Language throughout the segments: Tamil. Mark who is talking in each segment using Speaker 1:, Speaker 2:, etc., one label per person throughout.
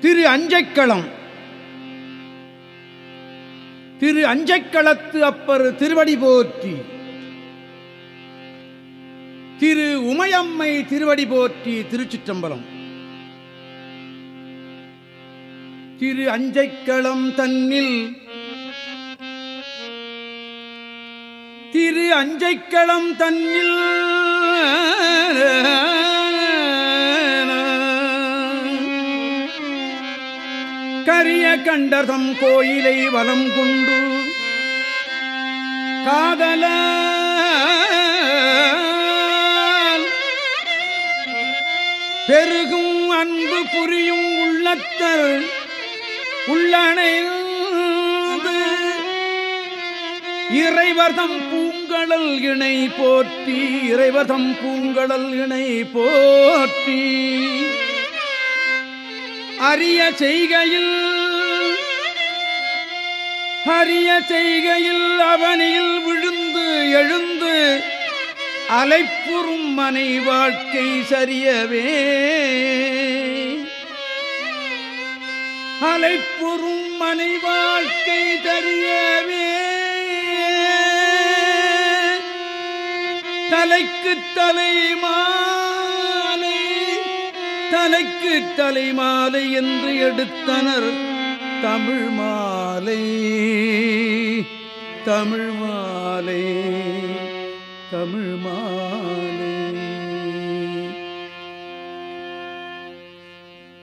Speaker 1: திரு அஞ்சைக்களம். திரு அஞ்சைக்களத்து அப்பர் திருவடி போற்றி. திரு உமையம்மை திருவடி போற்றி திருச்சிற்றம்பலம். திரு அஞ்சைக்களம் தன்னில். திரு அஞ்சைக்களம் தன்னில். கரிய கண்டதம் கோயிலை வலம் கொண்டு. காதல பெருகும் அன்பு புரியும் உள்ளத்தர் உள்ளணைந்து. இறைவர்தம் பூங்கடல் இணை போற்றி இறைவர்தம் பூங்கடல் இணை போற்றி. அரிய செய்கையில் அரிய செய்கையில் அவனியில் விழுந்து எழுந்து அலைப்புறும் மனை வாழ்க்கை சரியவே. அலைப்புறும் மனை வாழ்க்கை சரியவே. தலைக்கு தலைமா தலைக்கு தலை மாலை என்று எடுத்தனர். தமிழ் மாலை தமிழ் மாலை தமிழ் மாலை.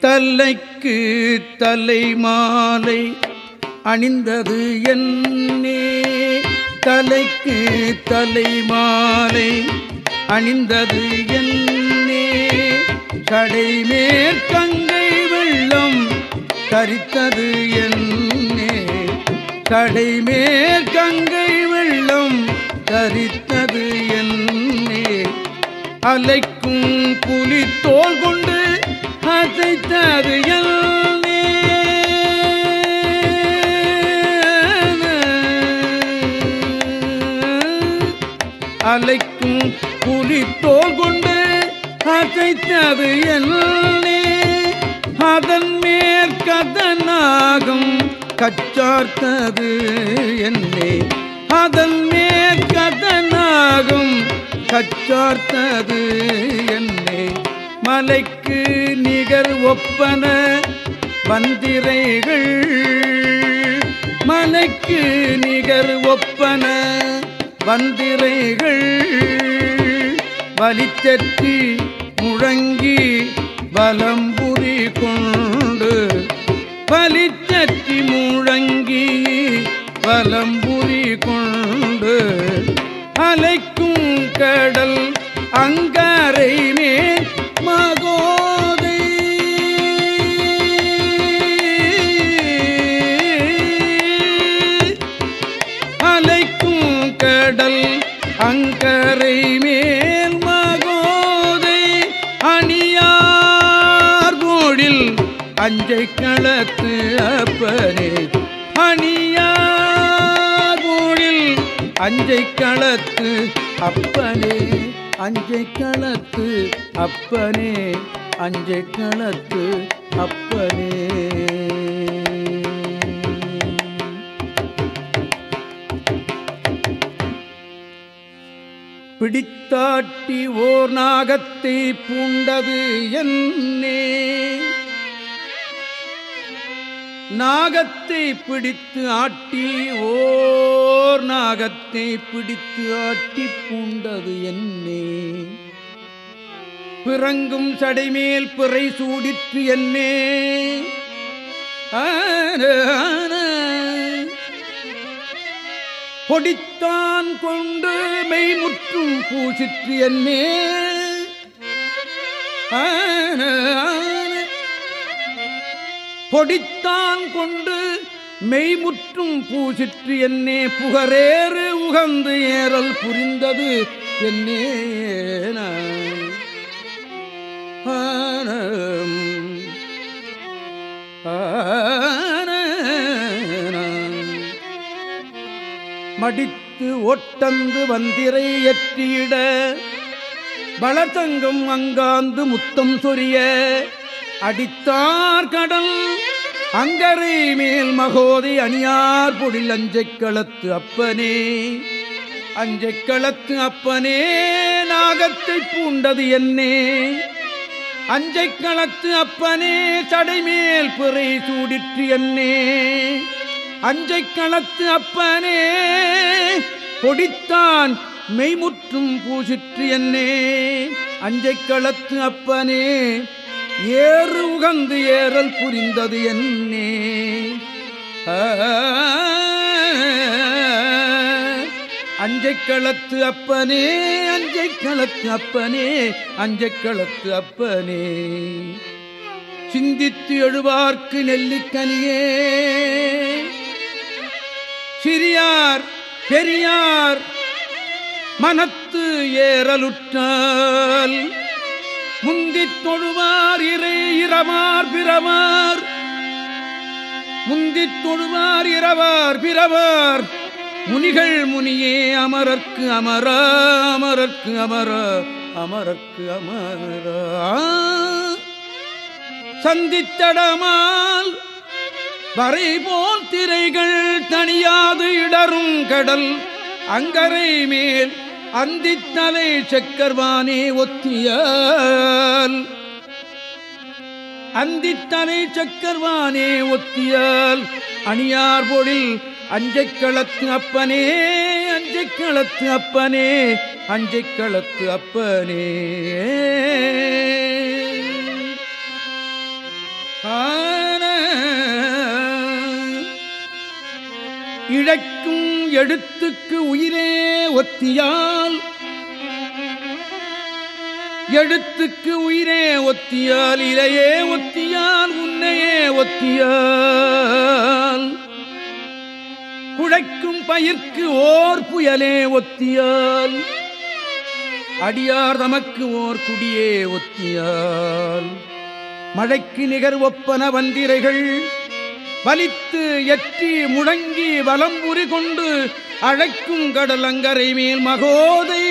Speaker 1: தலைக்கு தலை மாலை அணிந்தது என்னே. தலைக்கு தலை மாலை அணிந்தது என்ன. கடை மேற்கங்கை வெள்ளம் தரித்தது என்னே. கடை மேற்கங்கை வெள்ளம் தரித்தது என்னே. அலைக்கும் புலி தோல் கொண்டு அசைத்தது என்னே. அலைக்கும் புலி அசைத்தது என்னே. அதன் மேற்கதனாகும் கச்சார்த்தது என்னே. அதன் மேற்கதனாகும் கச்சார்த்தது என்னே. மலைக்கு நிகர் ஒப்பன வந்திரைகள் மலைக்கு நிகர் ஒப்பன வந்திரைகள் வலித்தற்றி முழங்கி வலம்புரி கொண்டு பலிச்சத்தி முழங்கி வலம்புரி கொண்டு அலைக்கும் கடல் அங்காரை மே அஞ்சை களத்து அப்பனே அஞ்சை களத்து அப்பனே அஞ்சை களத்து அப்பனே. பிடித்தாட்டி ஓர் நாகத்தை பூண்டது என்னே. நாகத்தை பிடித்து ஆட்டி ஓர் நாகத்தை பிடித்து ஆட்டி பூண்டது என்னே. பிறங்கும் சடைமேல் பிறை சூடித்து என்னே. பொடித்தான் கொண்டு மெய்முற்றும் பூசிற்று என்னே. ஆன. பொடித்தான் கொண்டு மெய்முற்றும் பூசிற்று என்னே புகரேறு உகந்து ஏறல் புரிந்தது என்னே மடித்து ஒட்டந்து வந்திரை எற்றியிட வளர்த்தங்கம் அங்காந்து முத்தம் சொரிய அடித்தார் கடல் அங்கரை மேல் மகோதை அணியார் பொழில் அஞ்சைக் களத்து அப்பனே. அஞ்சைக் களத்து அப்பனே நாகத்தை பூண்டது என்னே. அஞ்சைக் களத்து அப்பனே சடைமேல் பிறை சூடிற்று என்னே. அஞ்சைக் களத்து அப்பனே பொடித்தான் மெய்முற்றும் பூசிற்று என்னே. அஞ்சைக் களத்து அப்பனே ஏறு உகந்து ஏறல் புரிந்தது என்னே. அஞ்சைக் களத்து அப்பனே அஞ்சைக் களத்து அப்பனே அஞ்சைக் களத்து அப்பனே. சிந்தித்து எழுவார்க்கு நெல்லிக்கனியே சிறியார் பெரியார் மனத்து ஏறலுற்றால் முந்தித் தொழுவார் இறை இரவார் பிறவார். முந்தித் தொழுவார் இரவார் பிறவார். முனிகள் முனியே அமரர்க்கு அமர அமரர்க்கு அமர அமரர்க்கு அமர. சந்தித்தடமால் வரை போல் திரைகள் தனியாது இடரும் கடல் அங்கரை மேல் அந்தித்தலை செக்கர்வானே ஒத்தியால். அந்தித்தலை சக்கர்வானே ஒத்தியால். அணியார் பொழில் அஞ்சைக் களத்து அப்பனே அஞ்சைக் களத்து அப்பனே அஞ்சைக் களத்து அப்பனே. ஆன இழைக்கும் எழுத்துக்கு உயிரே ஒத்தியால் எழுத்துக்கு உயிரே ஒத்தியால் இலையே ஒத்தியால் உன்னையே ஒத்தியால். குழைக்கும் பயிர்க்கு ஓர் புயலே ஒத்தியால் அடியார் தமக்கு ஓர் குடியே ஒத்தியால். மழைக்கு நிகர் ஒப்பன வந்திரைகள் வலித்து எற்றி முழங்கி வலம்புரி கொண்டு அழைக்கும் கடல் அங்கரை மேல் மகோதை.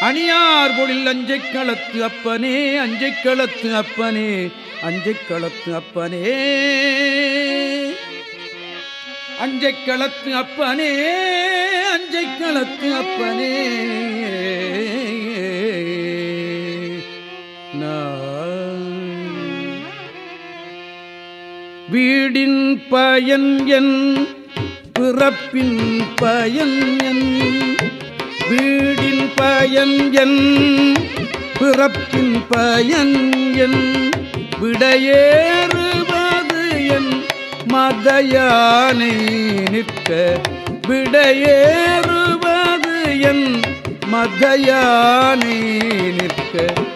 Speaker 1: அணியார் பொழில் அஞ்சை களத்து அப்பனே அஞ்சை களத்து அப்பனே அஞ்சை களத்து அப்பனே. அஞ்சை களத்து அப்பனே அஞ்சை களத்து அப்பனே. வீடின் பயன் என் பிறப்பின் பயன் என். வீடின் பயன் என் பிறப்பின் பயன் என். விடையேறுவது என் மதையானை நிற்க விடையேறுவது என் மதையானை நிற்க.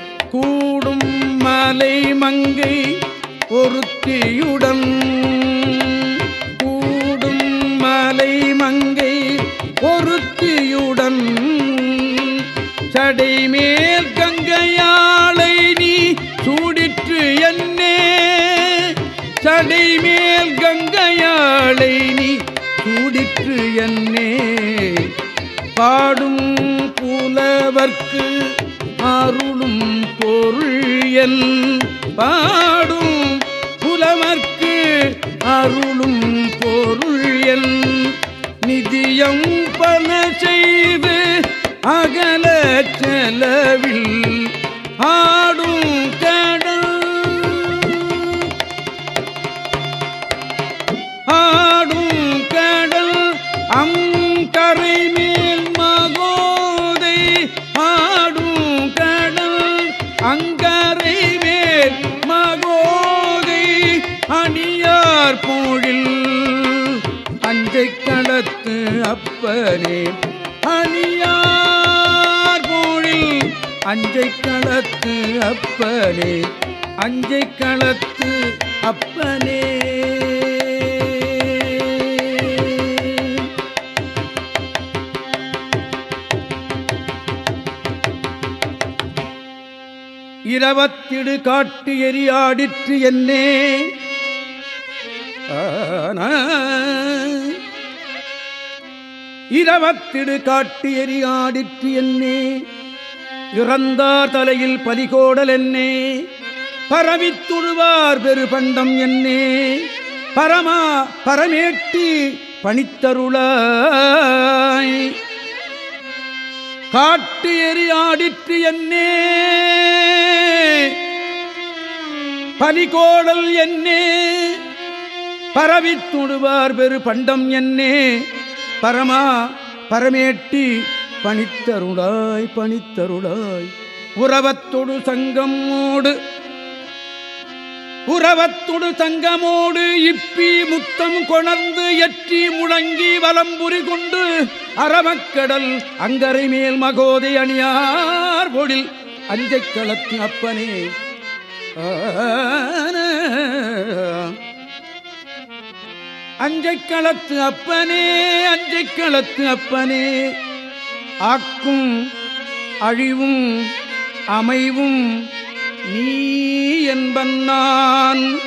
Speaker 1: நாடும் புலமர்க்கு அருளும் பொருள் என். நிதியம் பல செய்து அகல செலவில் ஆ அணியார் அஞ்சை களத்து அப்பனே. அணியார்போழில் அஞ்சை களத்து அப்பனே. அஞ்சை களத்து அப்பனே. இரவத்திடு காட்டு எரியாடிற்று என்னே. இரவத்திடு காட்டு எரியாடிற்று என்னே. இறந்தார் தலையில் பலிகோடல் என்னே. பரவித்துழுவார் பெருபண்டம் என்னே. பரமா பரமேட்டி பணித்தருளாய். காட்டு எரியாடிற்று என்னே. பலிகோடல் என்னே. பரவித்துடுவார் பெரு பண்டம் என்னே. பரமா பரமேட்டி பணித்தருளாய் பணித்தருளாய். உறவத்தொடு சங்கமோடு உறவத்துடு தங்கமோடு இப்பி முத்தம் கொணர்ந்து எற்றி முழங்கி வலம்புரி கொண்டு அறமக்கடல் அங்கரை மேல் மகோதை அணியார் பொழில் அஞ்சைக்களத்தின் அப்பனே. அஞ்சைக் களத்து அப்பனே அஞ்சைக் களத்து அப்பனே. ஆக்கும் அழிவும் அமைவும் நீ என்பன் நான்.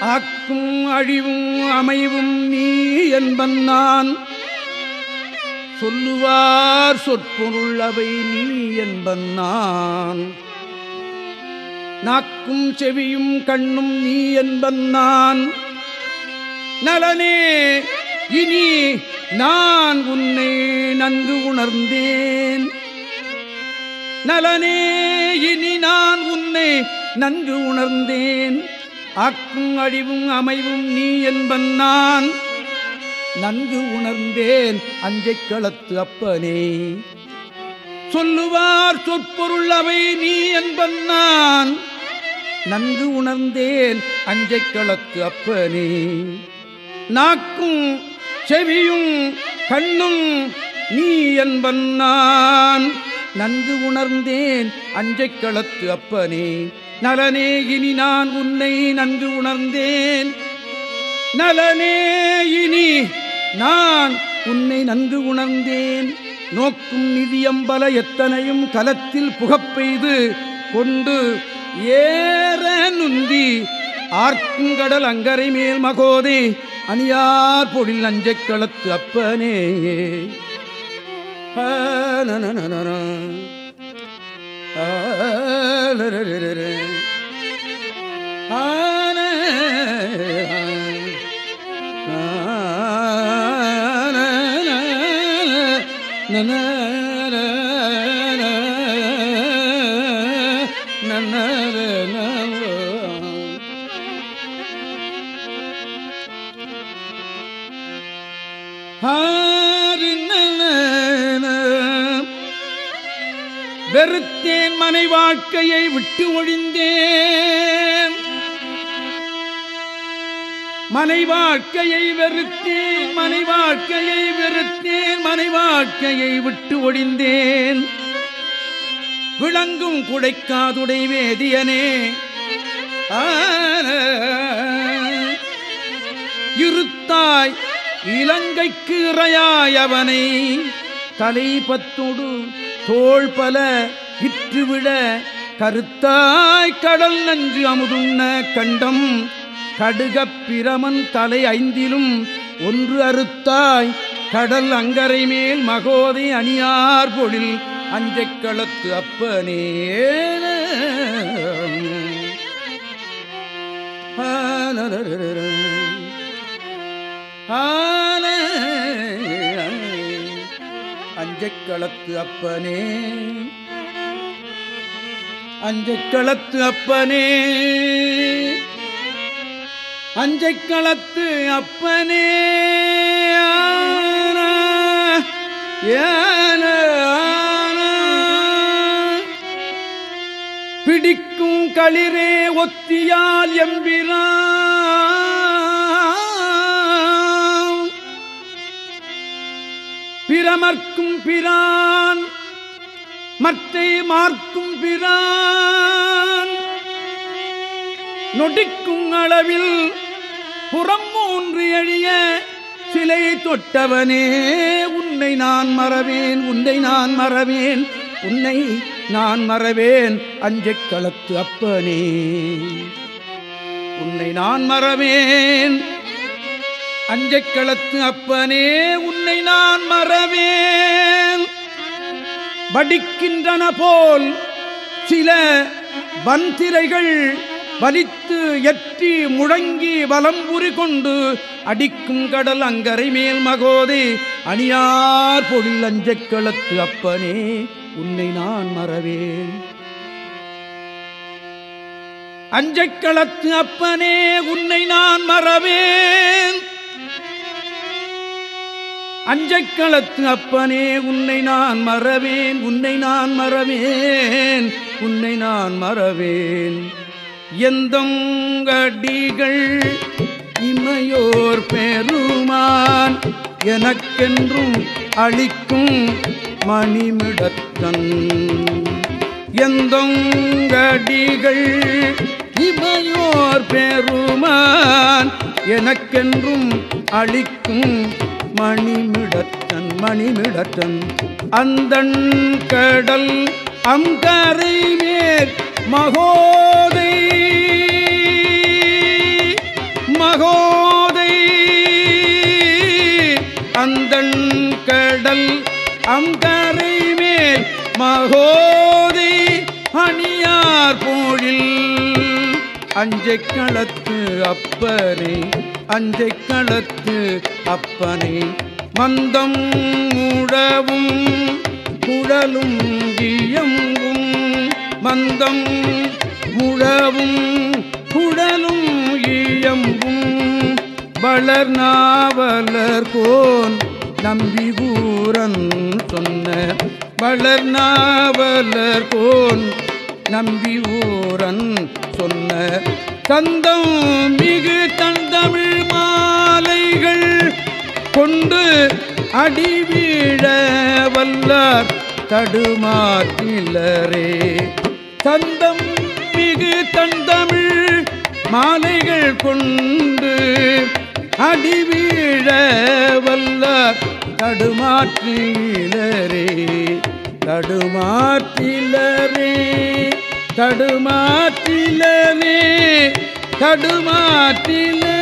Speaker 1: ஆக்கும் அழிவும் அமைவும் நீ என்பன் நான். சொல்லுவார் சொற்பொருள் அவை நீ என்பன் நான். நாக்கும் செவியும் கண்ணும் நீ என்பன் நான். நலனே இனி நான் உன்னை நன்கு உணர்ந்தேன். நலனே இனி நான் உன்னை நன்கு உணர்ந்தேன். ஆக்கும் அழிவும் அமைவும் நீ என்பன் நான். நன்கு உணர்ந்தேன் அஞ்சைக் களத்து அப்பனே. சொல்லுவார் சொற்பொருள் அவை நீ என்பன் நான். நன்கு உணர்ந்தேன் அஞ்சை களத்து அப்பனே. நாக்கும் செவியும் கண்ணும் நீ என்பன் நான். நன்கு உணர்ந்தேன் அஞ்சை களத்து அப்பனே. நலனே இனி நான் உன்னை நன்கு உணர்ந்தேன். நலனே இனி நான் உன்னை நன்கு உணர்ந்தேன். நோக்கும் நிதியம்பல எத்தனையும் கலத்தில் புகப்பெய்து கொண்டு ஏற நுந்தி ஆர்க்குங்கடல் அங்கரை மேல் மகோதே அணியார் பொழில் அஞ்சைக் களத்து அப்பனே ஆனனனனன. ஆன. ஆனனனன. வெறுத்தேன் மனை வாழ்க்கையை விட்டு ஒழிந்தேன். மனை வாழ்க்கையை வெறுத்தேன் மனை வாழ்க்கையை வெறுத்தேன் மனை வாழ்க்கையை விட்டு ஒழிந்தேன். விளங்கும் குடைக்காதுடை வேதியனே. இருத்தாய் இலங்கைக்கு இறையாய் அவனை. தலை பத்தொடு கருத்தாய் கடல் நஞ்சு அமுதுண்ண கண்டம் கடுகப் பிரமன் தலை ஐந்திலும் ஒன்று அறுத்தாய் கடல் அங்கரை மேல் மகோதை அணியார் பொழில் அஞ்சைக் களத்து அப்பனே ஆன அஞ்சைக் களத்து அப்பனே. அஞ்சைக் களத்து அப்பனே. அஞ்சைக் களத்து அப்பனே ஏன, பிடிக்கும் களிரே ஒத்தியால் எம்பிரான். பிரமர்க்கும் பிரான் மற்றை மார்க்கும் பிரான். நொடிக்கும் அளவில் புறம் மூன்று எழிய சிலை தொட்டவனே. உன்னை நான் மறவேன் உன்னை நான் மறவேன் உன்னை நான் மறவேன் அஞ்சைக் களத்து அப்பனே. உன்னை நான் மறவேன் அஞ்சைக் களத்து அப்பனே உன்னை நான் மறவேன். வடிக்கின்றன போல் சில வந்திரைகள் வலித்து எற்றி முழங்கி வலம்புரி கொண்டு அடிக்கும் கடல் அங்கரை மேல் மகோதே அணியார் பொழில் அஞ்சக்களத்து அப்பனே உன்னை நான் மறவேன். அஞ்சக்களத்து அப்பனே உன்னை நான் மறவேன். அஞ்சக்களத்து அப்பனே உன்னை நான் மறவேன் உன்னை நான் மறவேன் உன்னை நான் மறவேன். எந்தங்கடிகள் இமையோர் பெருமான் எனக்கென்றும் அளிக்கும் மணிமிடத்தன். எந்தங்கடிகள் இமையோர் பெருமான் எனக்கென்றும் அளிக்கும் மணிமிடத்தன் மணிமிடத்தன் அந்தன் கடல் அங்கரை மேற் மகோதை. மகோதை. அந்தன் கடல் அங்கரை மேல் மகோதை. அணியார் போழில் அஞ்சை களத்து அப்பனே அஞ்சை களத்து அப்பனை மந்தம் உழவும் குழலும் இயங்கும். மந்தம் உழவும் குழலும் இயம்பும் வளர் நாவலர் கோன் நம்பி ஊரன் சொன்ன வளர் நாவலர் கோன் நம்பி ஊரன் சொன்ன தந்தம் மிகு தந்தமிழ் மாலைகள் கொண்டு அடிவீழ வல்லார் தடுமாற்றிலரே தந்தம் மிகு தந்தமிழ் மாலைகள் கொண்டு அடிவீழ வல்லார் தடுமாற்றிலரே தடுமாற்றிலரே தடுமாற்றிலரே தடுமாற்றிலே